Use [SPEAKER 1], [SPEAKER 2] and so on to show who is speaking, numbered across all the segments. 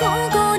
[SPEAKER 1] ここ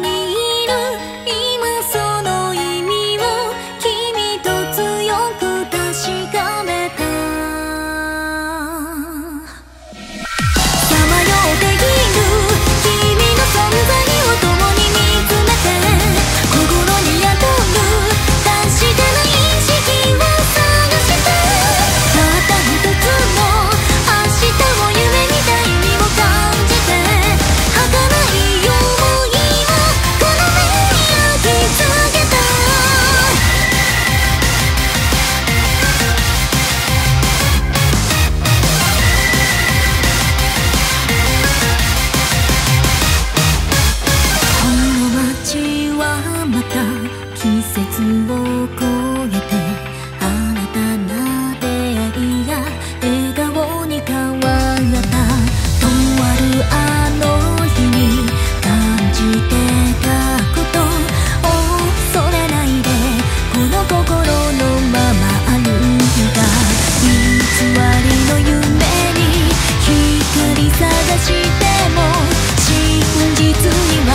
[SPEAKER 1] 季節を越えて新たな出会いが笑顔に変わったとあるあの日に感じてたこと恐れないでこの心のまま歩いた偽りの夢に光探しても真実には